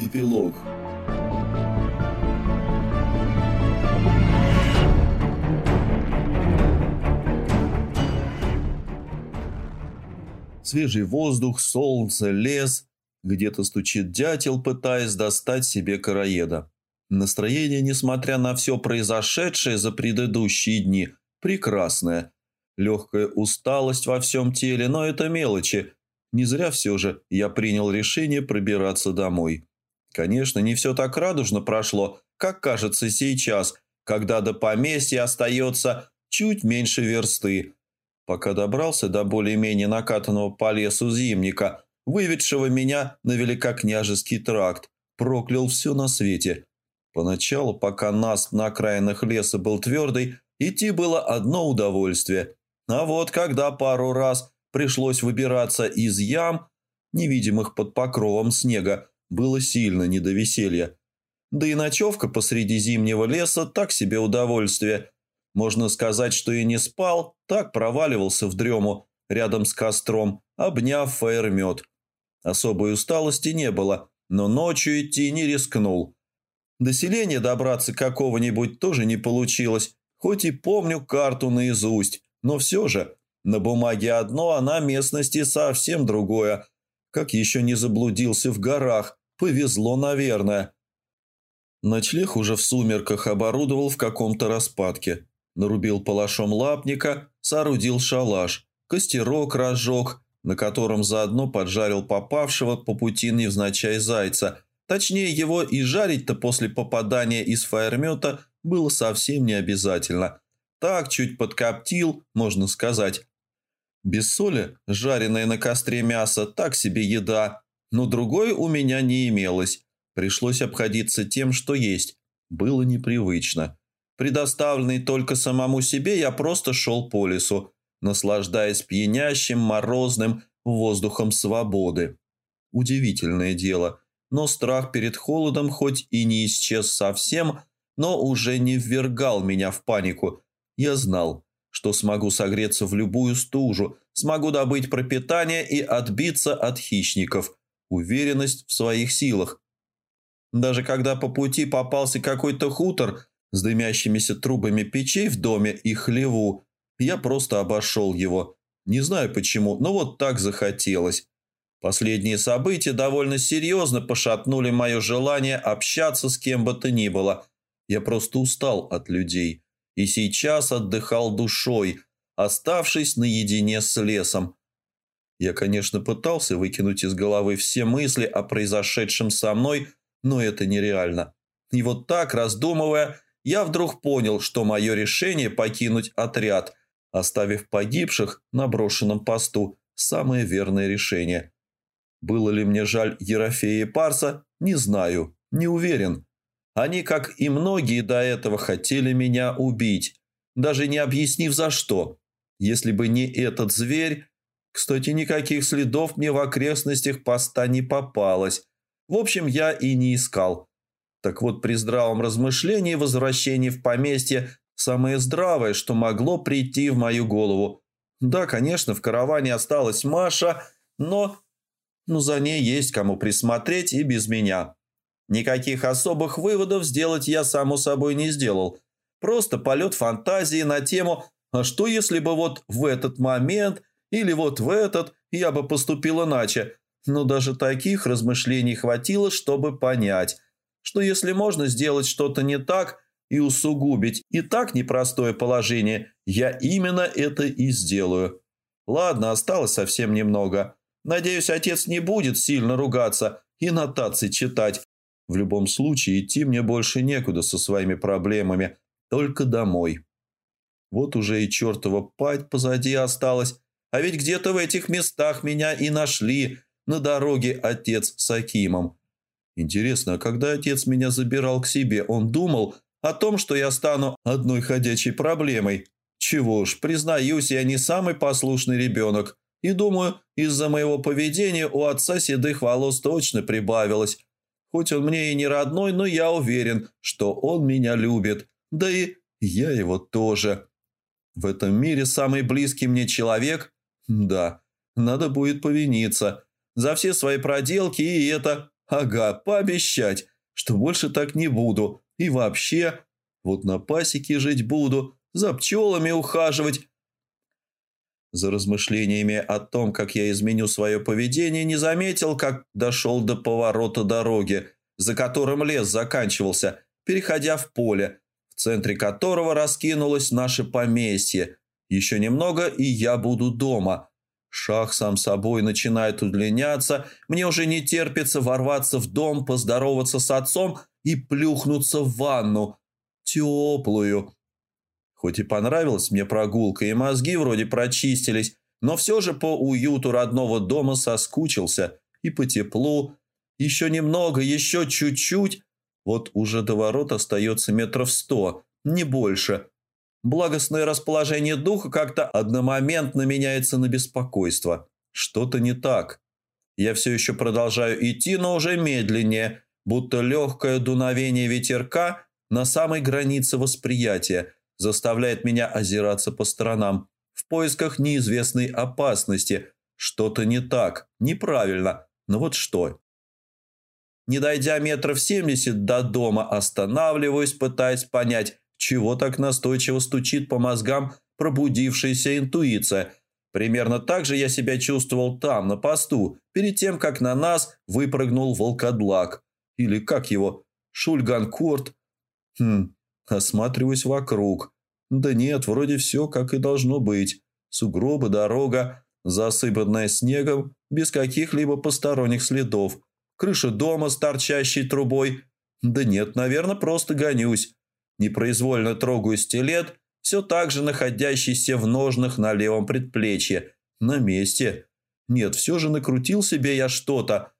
Эпилог Свежий воздух, солнце, лес. Где-то стучит дятел, пытаясь достать себе короеда. Настроение, несмотря на все произошедшее за предыдущие дни, прекрасное. Легкая усталость во всем теле, но это мелочи. Не зря все же я принял решение пробираться домой. Конечно, не все так радужно прошло, как кажется сейчас, когда до поместья остается чуть меньше версты. Пока добрался до более-менее накатанного по лесу зимника, выведшего меня на великокняжеский тракт, проклял все на свете. Поначалу, пока нас на окраинах леса был твердый, идти было одно удовольствие. А вот когда пару раз пришлось выбираться из ям, невидимых под покровом снега, было сильно не до веселья. Да и ночевка посреди зимнего леса так себе удовольствие. Можно сказать, что и не спал, так проваливался в дрему рядом с костром, обняв фаермет. Особой усталости не было, но ночью идти не рискнул. До селения добраться какого-нибудь тоже не получилось, хоть и помню карту наизусть, но все же на бумаге одно, а на местности совсем другое – как еще не заблудился в горах. Повезло, наверное. Ночлег уже в сумерках оборудовал в каком-то распадке. Нарубил палашом лапника, соорудил шалаш, костерок разжег, на котором заодно поджарил попавшего по пути невзначай зайца. Точнее, его и жарить-то после попадания из фаермета было совсем не обязательно. Так чуть подкоптил, можно сказать, без соли, жареное на костре мясо, так себе еда. Но другой у меня не имелось. Пришлось обходиться тем, что есть. Было непривычно. Предоставленный только самому себе, я просто шел по лесу, наслаждаясь пьянящим, морозным воздухом свободы. Удивительное дело, но страх перед холодом хоть и не исчез совсем, но уже не ввергал меня в панику. Я знал, что смогу согреться в любую стужу, смогу добыть пропитание и отбиться от хищников. Уверенность в своих силах. Даже когда по пути попался какой-то хутор с дымящимися трубами печей в доме и хлеву, я просто обошел его. Не знаю почему, но вот так захотелось. Последние события довольно серьезно пошатнули мое желание общаться с кем бы то ни было. Я просто устал от людей и сейчас отдыхал душой, оставшись наедине с лесом. Я, конечно, пытался выкинуть из головы все мысли о произошедшем со мной, но это нереально. И вот так, раздумывая, я вдруг понял, что мое решение покинуть отряд, оставив погибших на брошенном посту, самое верное решение. Было ли мне жаль Ерофея и Парса, не знаю, не уверен. Они, как и многие до этого, хотели меня убить, даже не объяснив за что. Если бы не этот зверь... Кстати, никаких следов мне в окрестностях поста не попалось. В общем, я и не искал. Так вот, при здравом размышлении возвращение в поместье самое здравое, что могло прийти в мою голову. Да, конечно, в караване осталась Маша, но... Ну, за ней есть кому присмотреть и без меня. Никаких особых выводов сделать я, само собой, не сделал. Просто полет фантазии на тему «А что, если бы вот в этот момент или вот в этот я бы поступил иначе?» Но даже таких размышлений хватило, чтобы понять, что если можно сделать что-то не так и усугубить и так непростое положение, я именно это и сделаю. Ладно, осталось совсем немного. Надеюсь, отец не будет сильно ругаться и нотации читать, в любом случае, идти мне больше некуда со своими проблемами, только домой. Вот уже и чертова пать позади осталась, а ведь где-то в этих местах меня и нашли на дороге отец с Акимом. Интересно, а когда отец меня забирал к себе, он думал о том, что я стану одной ходячей проблемой. Чего ж, признаюсь, я не самый послушный ребенок. И думаю, из-за моего поведения у отца седых волос точно прибавилось. Хоть он мне и не родной, но я уверен, что он меня любит. Да и я его тоже. В этом мире самый близкий мне человек Да, надо будет повиниться. За все свои проделки и это... Ага, пообещать, что больше так не буду. И вообще, вот на пасеке жить буду, за пчелами ухаживать. За размышлениями о том, как я изменю свое поведение, не заметил, как дошел до поворота дороги, за которым лес заканчивался, переходя в поле, в центре которого раскинулось наше поместье. Еще немного, и я буду дома. Шаг сам собой начинает удлиняться, мне уже не терпится ворваться в дом, поздороваться с отцом и плюхнуться в ванну. Теплую. Хоть и понравилась мне прогулка, и мозги вроде прочистились, но все же по уюту родного дома соскучился. И по теплу. Еще немного, еще чуть-чуть. Вот уже до ворот остается метров сто, не больше. Благостное расположение духа как-то одномоментно меняется на беспокойство. Что-то не так. Я все еще продолжаю идти, но уже медленнее, будто легкое дуновение ветерка на самой границе восприятия заставляет меня озираться по сторонам в поисках неизвестной опасности. Что-то не так, неправильно, но вот что. Не дойдя метров семьдесят до дома, останавливаюсь, пытаясь понять, чего так настойчиво стучит по мозгам пробудившаяся интуиция? Примерно так же я себя чувствовал там, на посту, перед тем, как на нас выпрыгнул волкодлак. Или как его? Шульганкурт? Хм, осматриваюсь вокруг. Да нет, вроде все как и должно быть. Сугробы, дорога, засыпанная снегом, без каких-либо посторонних следов. Крыша дома с торчащей трубой. Да нет, наверное, просто гонюсь. Непроизвольно трогаю стилет, все так же находящийся в ножнах на левом предплечье. На месте. Нет, все же накрутил себе я что-то.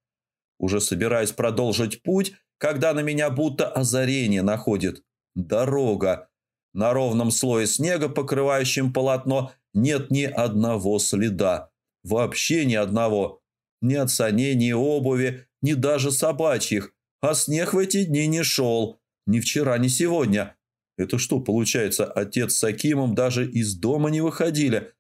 Уже собираюсь продолжить путь, когда на меня будто озарение находит. Дорога. На ровном слое снега, покрывающем полотно, нет ни одного следа. Вообще ни одного. Ни от саней, ни обуви, ни даже собачьих. А снег в эти дни не шел. Ни вчера, ни сегодня. Это что, получается, отец с Акимом даже из дома не выходили?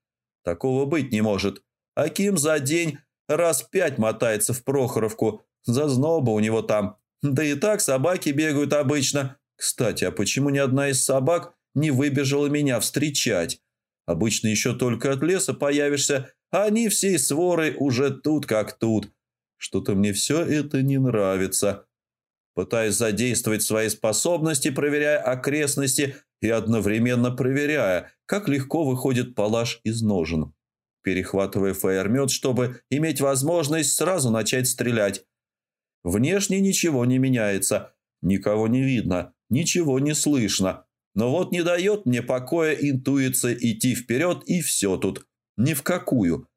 Такого быть не может. Аким за день раз пять мотается в Прохоровку. Зазноба у него там. Да и так собаки бегают обычно. Кстати, а почему ни одна из собак не выбежала меня встречать? Обычно еще только от леса появишься, а они всей сворой уже тут как тут. Что-то мне все это не нравится пытаясь задействовать свои способности, проверяя окрестности и одновременно проверяя, как легко выходит палаш из ножен. Перехватывая фаермет, чтобы иметь возможность сразу начать стрелять. Внешне ничего не меняется, никого не видно, ничего не слышно. Но вот не дает мне покоя интуиция идти вперед, и все тут. Ни в какую.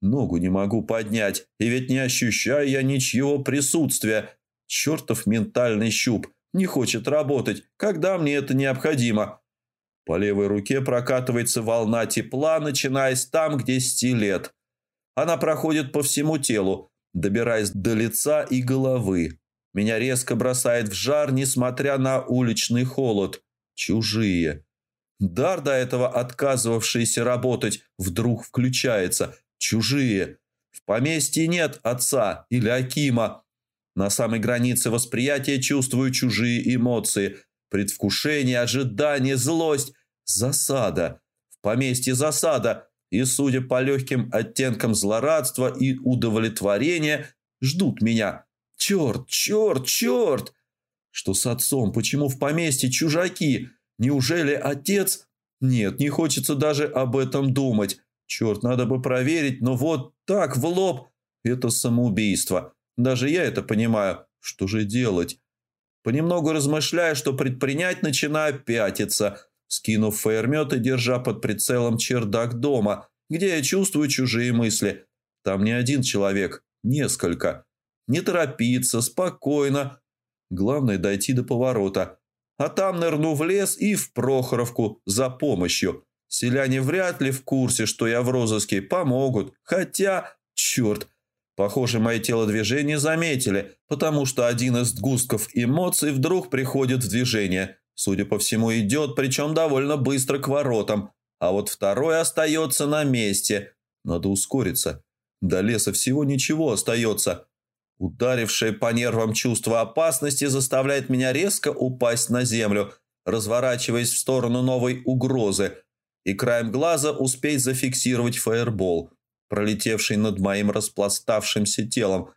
Ногу не могу поднять, и ведь не ощущаю я ничего присутствия, Чертов ментальный щуп не хочет работать, когда мне это необходимо. По левой руке прокатывается волна тепла, начинаясь там, где стилет. Она проходит по всему телу, добираясь до лица и головы. Меня резко бросает в жар, несмотря на уличный холод. Чужие. Дар до этого отказывавшийся работать вдруг включается. Чужие. В поместье нет отца или Акима. На самой границе восприятия чувствую чужие эмоции. Предвкушение, ожидание, злость. Засада. В поместье засада. И, судя по легким оттенкам злорадства и удовлетворения, ждут меня. Черт, черт, черт! Что с отцом? Почему в поместье чужаки? Неужели отец? Нет, не хочется даже об этом думать. Черт, надо бы проверить, но вот так в лоб. Это самоубийство. Даже я это понимаю. Что же делать? Понемногу размышляя, что предпринять, начинаю пятиться, скинув фаермет и держа под прицелом чердак дома, где я чувствую чужие мысли. Там не один человек, несколько. Не торопиться, спокойно. Главное дойти до поворота. А там нырну в лес и в Прохоровку за помощью. Селяне вряд ли в курсе, что я в розыске, помогут. Хотя, черт, Похоже, мои телодвижения заметили, потому что один из сгустков эмоций вдруг приходит в движение. Судя по всему, идет, причем довольно быстро к воротам, а вот второй остается на месте. Надо ускориться. До леса всего ничего остается. Ударившее по нервам чувство опасности заставляет меня резко упасть на землю, разворачиваясь в сторону новой угрозы, и краем глаза успеть зафиксировать фаербол, пролетевший над моим распластавшимся телом.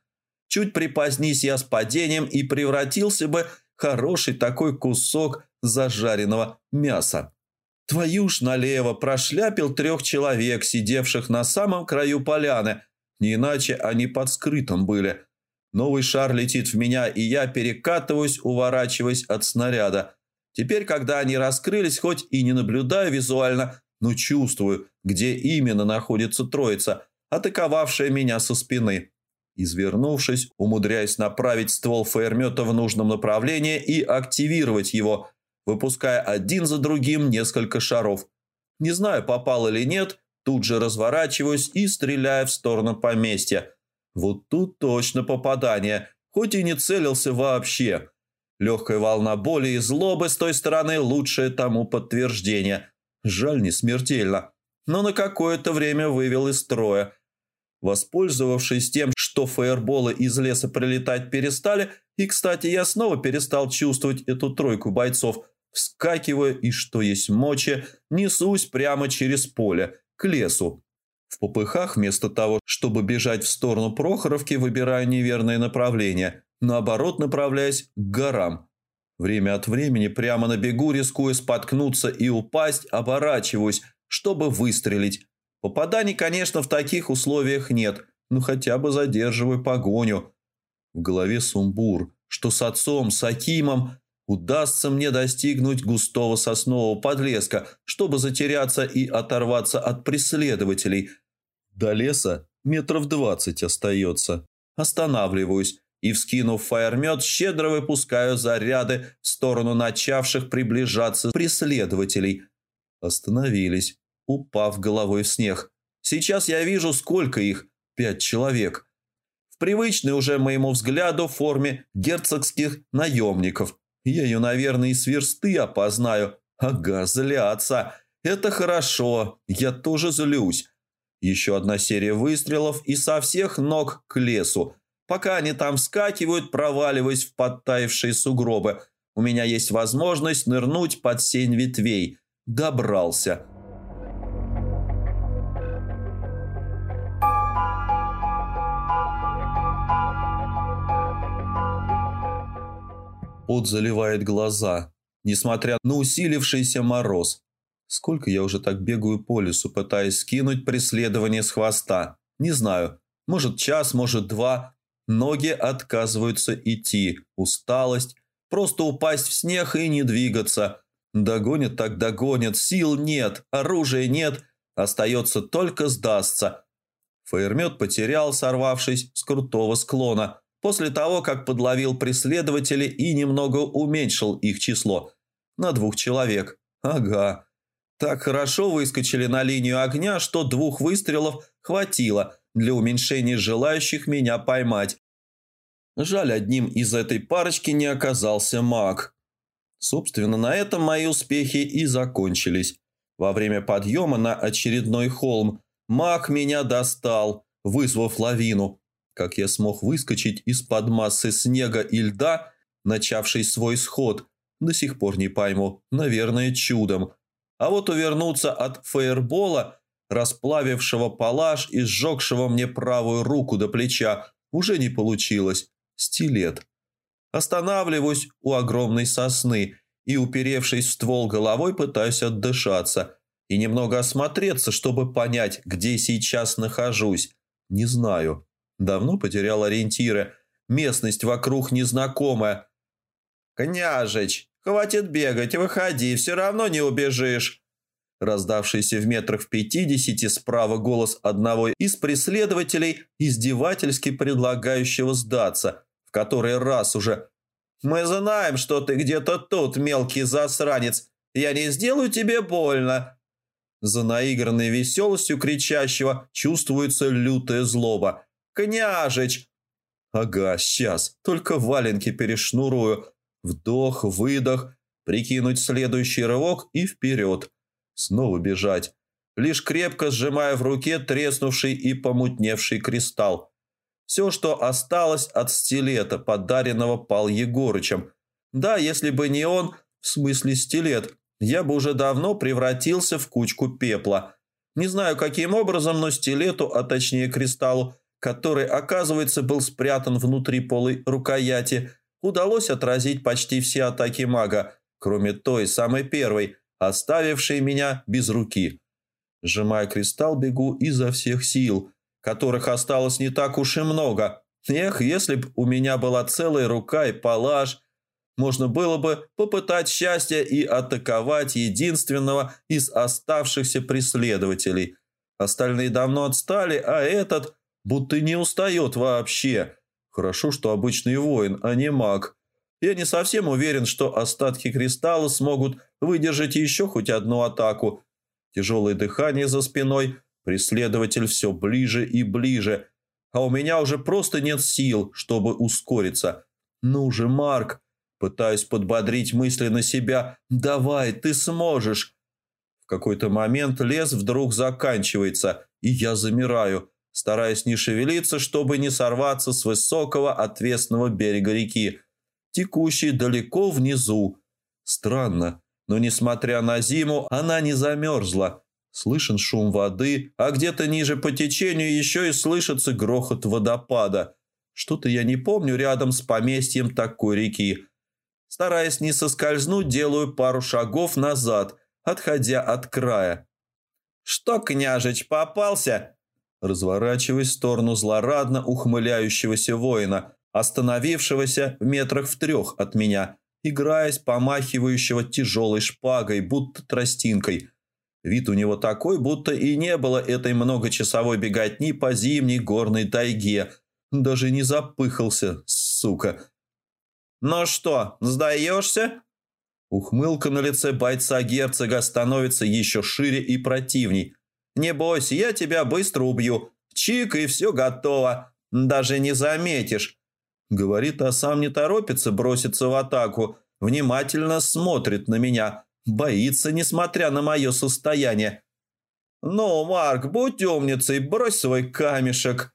Чуть припозднись я с падением и превратился бы хороший такой кусок зажаренного мяса. Твою ж налево прошляпил трех человек, сидевших на самом краю поляны. Не иначе они под скрытым были. Новый шар летит в меня, и я перекатываюсь, уворачиваясь от снаряда. Теперь, когда они раскрылись, хоть и не наблюдаю визуально, но чувствую, где именно находится троица, атаковавшая меня со спины. Извернувшись, умудряясь направить ствол фаермета в нужном направлении и активировать его – выпуская один за другим несколько шаров. Не знаю, попал или нет, тут же разворачиваюсь и стреляю в сторону поместья. Вот тут точно попадание, хоть и не целился вообще. Легкая волна боли и злобы с той стороны лучшее тому подтверждение. Жаль, не смертельно, но на какое-то время вывел из строя. Воспользовавшись тем, что фаерболы из леса прилетать перестали, и, кстати, я снова перестал чувствовать эту тройку бойцов, Вскакиваю и, что есть мочи, несусь прямо через поле, к лесу. В попыхах, вместо того, чтобы бежать в сторону Прохоровки, выбираю неверное направление, наоборот направляясь к горам. Время от времени прямо на бегу, рискуя споткнуться и упасть, оборачиваюсь, чтобы выстрелить. Попаданий, конечно, в таких условиях нет, но хотя бы задерживаю погоню. В голове сумбур, что с отцом, с Акимом удастся мне достигнуть густого соснового подлеска, чтобы затеряться и оторваться от преследователей. До леса метров двадцать остается. Останавливаюсь и, вскинув фаермет, щедро выпускаю заряды в сторону начавших приближаться преследователей. Остановились, упав головой в снег. Сейчас я вижу, сколько их. Пять человек. В привычной уже моему взгляду форме герцогских наемников – я ее, наверное, и с версты опознаю. Ага, злятся. Это хорошо. Я тоже злюсь. Еще одна серия выстрелов и со всех ног к лесу. Пока они там скакивают, проваливаясь в подтаявшие сугробы, у меня есть возможность нырнуть под сень ветвей. Добрался. Пот заливает глаза, несмотря на усилившийся мороз. Сколько я уже так бегаю по лесу, пытаясь скинуть преследование с хвоста. Не знаю, может час, может два. Ноги отказываются идти, усталость, просто упасть в снег и не двигаться. Догонят так догонят, сил нет, оружия нет, остается только сдастся. Фаермет потерял, сорвавшись с крутого склона после того, как подловил преследователей и немного уменьшил их число на двух человек. Ага. Так хорошо выскочили на линию огня, что двух выстрелов хватило для уменьшения желающих меня поймать. Жаль, одним из этой парочки не оказался маг. Собственно, на этом мои успехи и закончились. Во время подъема на очередной холм маг меня достал, вызвав лавину, как я смог выскочить из-под массы снега и льда, начавший свой сход, до сих пор не пойму, наверное, чудом. А вот увернуться от фаербола, расплавившего палаш и сжегшего мне правую руку до плеча, уже не получилось. Стилет. Останавливаюсь у огромной сосны и, уперевшись в ствол головой, пытаюсь отдышаться и немного осмотреться, чтобы понять, где сейчас нахожусь. Не знаю. Давно потерял ориентиры. Местность вокруг незнакомая. «Княжич, хватит бегать, выходи, все равно не убежишь!» Раздавшийся в метрах в пятидесяти справа голос одного из преследователей, издевательски предлагающего сдаться, в который раз уже. «Мы знаем, что ты где-то тут, мелкий засранец. Я не сделаю тебе больно!» За наигранной веселостью кричащего чувствуется лютая злоба – «Княжич!» «Ага, сейчас. Только валенки перешнурую. Вдох, выдох, прикинуть следующий рывок и вперед. Снова бежать. лишь крепко сжимая в руке треснувший и помутневший кристалл. Все, что осталось от стилета, подаренного Пал Егорычем. Да, если бы не он, в смысле стилет, я бы уже давно превратился в кучку пепла. Не знаю, каким образом, но стилету, а точнее кристаллу, который, оказывается, был спрятан внутри полой рукояти, удалось отразить почти все атаки мага, кроме той самой первой, оставившей меня без руки. Сжимая кристалл, бегу изо всех сил, которых осталось не так уж и много. Эх, если б у меня была целая рука и палаш, можно было бы попытать счастье и атаковать единственного из оставшихся преследователей. Остальные давно отстали, а этот будто не устает вообще. Хорошо, что обычный воин, а не маг. Я не совсем уверен, что остатки кристалла смогут выдержать еще хоть одну атаку. Тяжелое дыхание за спиной, преследователь все ближе и ближе. А у меня уже просто нет сил, чтобы ускориться. Ну же, Марк, пытаюсь подбодрить мысли на себя. Давай, ты сможешь. В какой-то момент лес вдруг заканчивается, и я замираю, стараясь не шевелиться, чтобы не сорваться с высокого отвесного берега реки – текущей далеко внизу. Странно, но несмотря на зиму, она не замерзла. Слышен шум воды, а где-то ниже по течению еще и слышится грохот водопада. Что-то я не помню рядом с поместьем такой реки. Стараясь не соскользнуть, делаю пару шагов назад, отходя от края. «Что, княжич, попался?» Разворачиваясь в сторону злорадно ухмыляющегося воина, остановившегося в метрах в трех от меня, играясь помахивающего тяжелой шпагой, будто тростинкой. Вид у него такой, будто и не было этой многочасовой беготни по зимней горной тайге. Даже не запыхался, сука. «Ну что, сдаешься?» Ухмылка на лице бойца герцога становится еще шире и противней. «Не бойся, я тебя быстро убью. Чик, и все готово. Даже не заметишь. Говорит, а сам не торопится броситься в атаку, внимательно смотрит на меня, боится, несмотря на мое состояние. «Ну, Марк, будь умницей, брось свой камешек».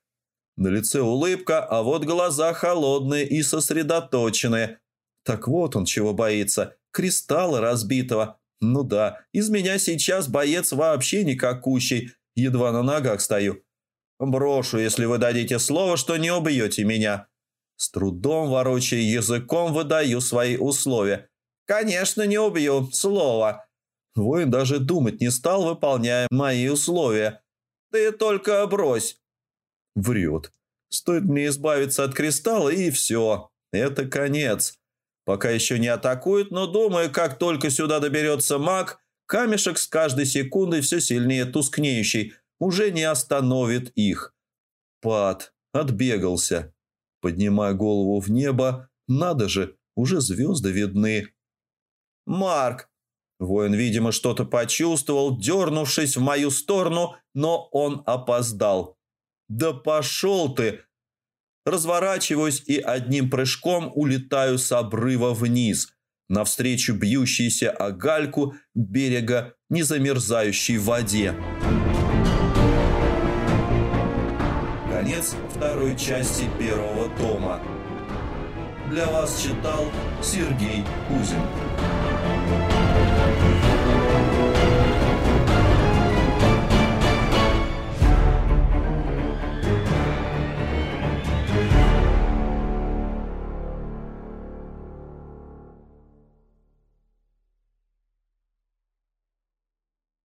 На лице улыбка, а вот глаза холодные и сосредоточенные. Так вот он чего боится. Кристалла разбитого. Ну да, из меня сейчас боец вообще никакущий. Едва на ногах стою. Брошу, если вы дадите слово, что не убьете меня. С трудом ворочая языком выдаю свои условия. «Конечно, не убью. Слово». Воин даже думать не стал, выполняя мои условия. «Ты только брось». Врет. Стоит мне избавиться от кристалла, и все. Это конец. Пока еще не атакует, но думаю, как только сюда доберется маг, камешек с каждой секундой все сильнее тускнеющий уже не остановит их. Пад. Отбегался. Поднимая голову в небо, надо же, уже звезды видны. «Марк!» Воин, видимо, что-то почувствовал, дернувшись в мою сторону, но он опоздал. «Да пошел ты!» Разворачиваюсь и одним прыжком улетаю с обрыва вниз, навстречу бьющейся о гальку берега незамерзающей воде. Конец второй части первого тома. Для вас читал Сергей Кузин.